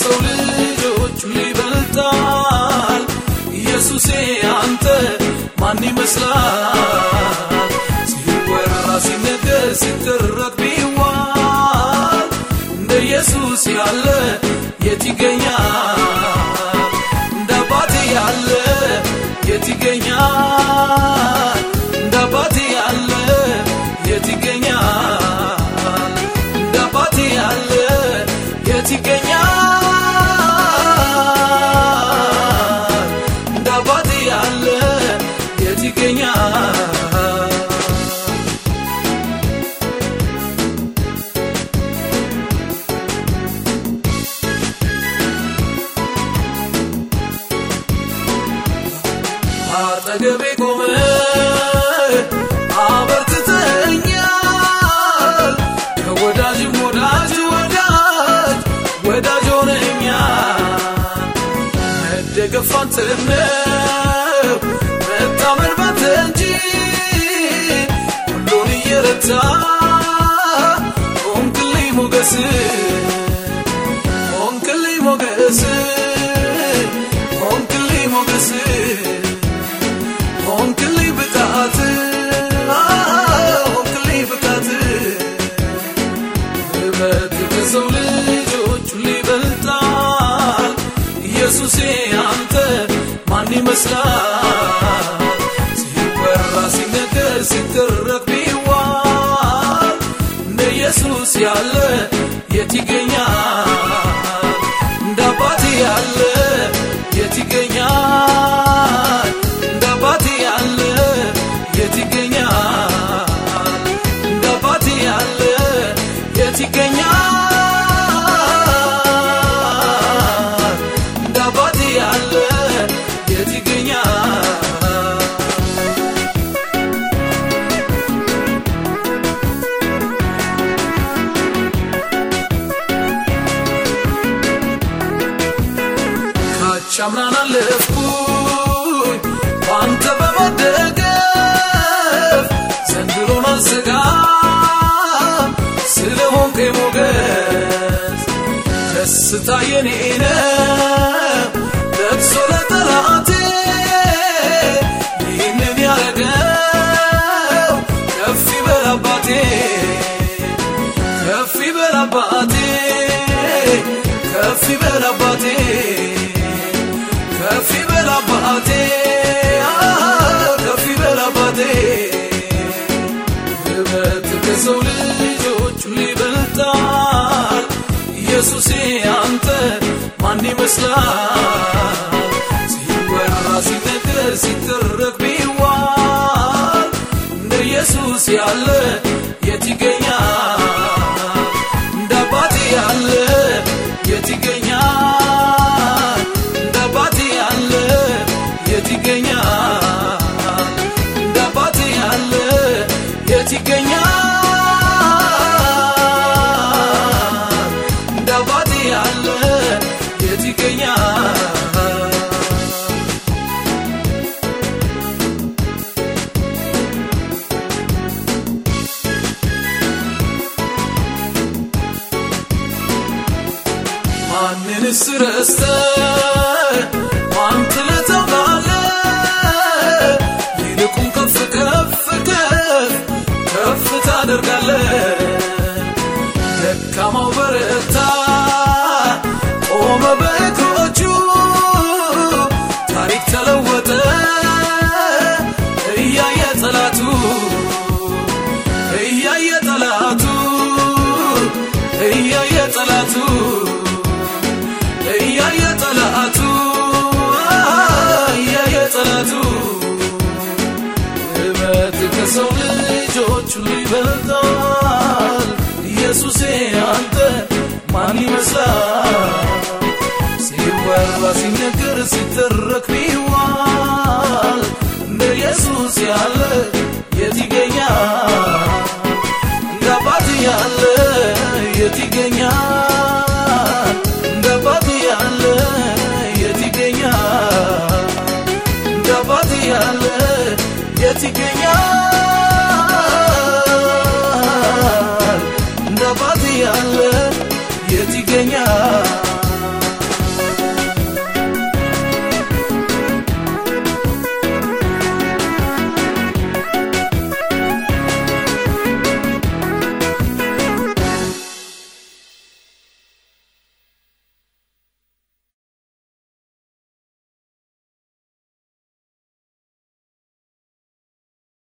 ከሰው ልጆች ይበልጣል? ኢየሱሴ አንተ ማን ይመስላል? ሲወራ ሲነገር ሲደረግ ቢዋል እንደ ኢየሱስ ያለ የት ይገኛል? እንደ አባት ያለ የት ይገኛል? እንደ አባት ያለ አጠገቤ ቆመ አበርትተኛል ከወዳጅም ወዳጅ ወዳጅ ወዳጅ ሆነኛል መደገፍ አንተ ነው መታመን ባንተ እንጂ ሁሉን እየረታ ሆንክልኝ ሞገስ ሆንክልኝ ሞገስ ሆንክልኝ ሞገስ ያለ የት ይገኛል? እንደ አባቴ ያለ የት ይገኛል? እንደ አባቴ ያለ የት ይገኛል? እንደ አባቴ ያለ የት ይገኛል ካቻምናን አለፍኩኝ በአንተ በመደገፍ ዘንድሮን አልሰጋም ስለሆንክ ሞገስ ደስታ የኔ ነው። ለጠላቴ ይመስላል ሲወራ ሲነገር ሲተረክ ቢዋል እንደ ኢየሱስ ያለ የት ይገኛል እንደ አባቴ ያለ የት ይገኛል እንደ አባቴ ያለ የት ይገኛል እንደ አባቴ ያለ የት ይገኛል ማንንስ ረስተ ማን ትለታውቃለህ ይልቁን ከፍ ከፍ ከፍ ከፍ በረታ ቆመ ታሪክ ተለወጠ እያየ ጠላቱ ያለ የት ይገኛል? እንደ አባት ያለ የት ይገኛል? አባት ያለ የት ይገኛል